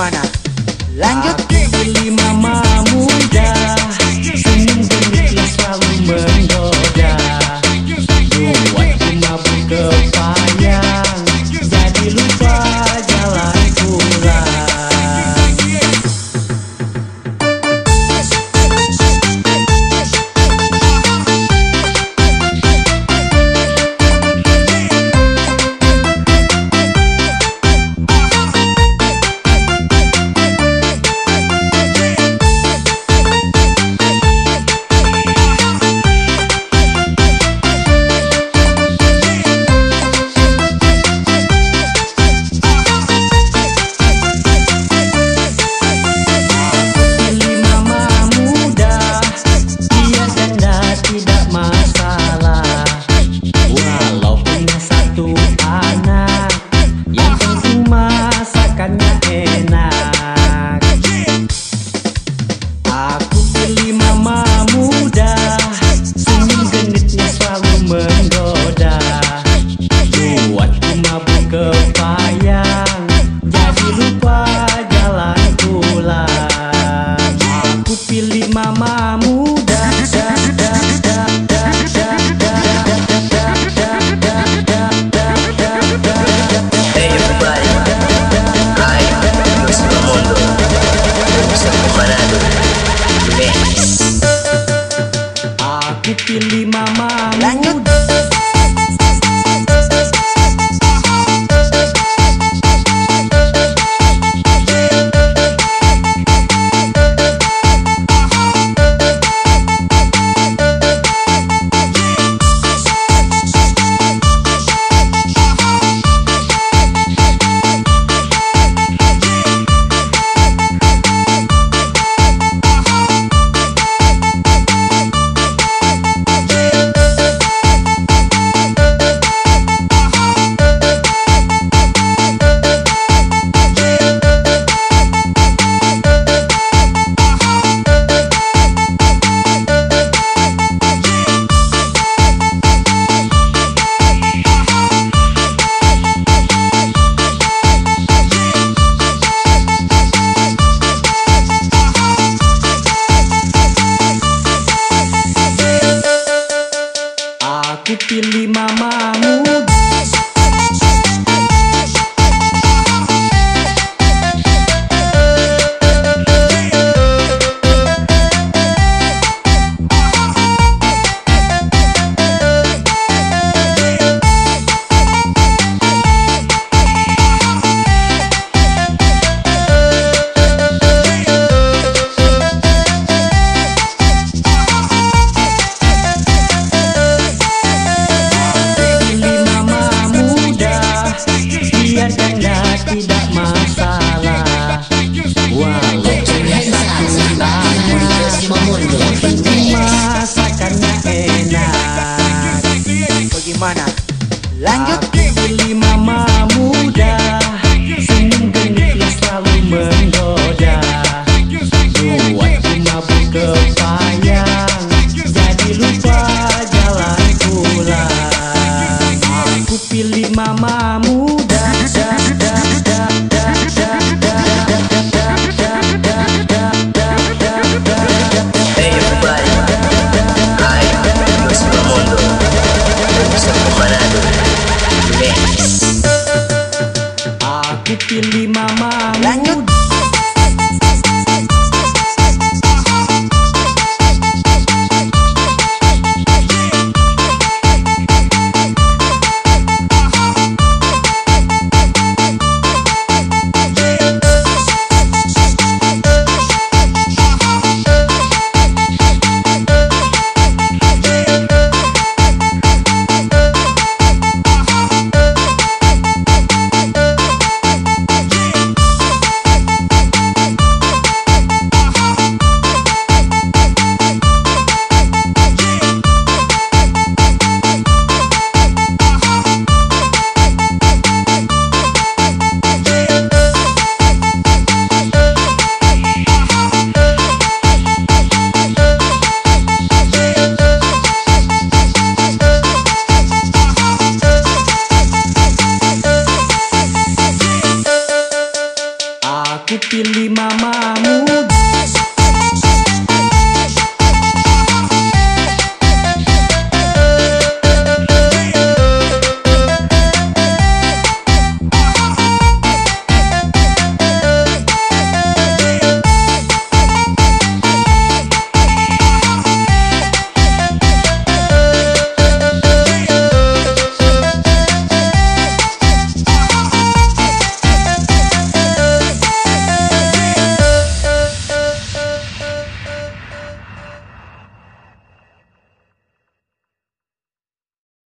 mana? Lanjut Aku lima Now. dipilih mama lanjut. Kupilih mamamu tidak masalah. Walau masakannya enak. Bagaimana? Lanjut. Aku mama muda Senyum genit selalu menggoda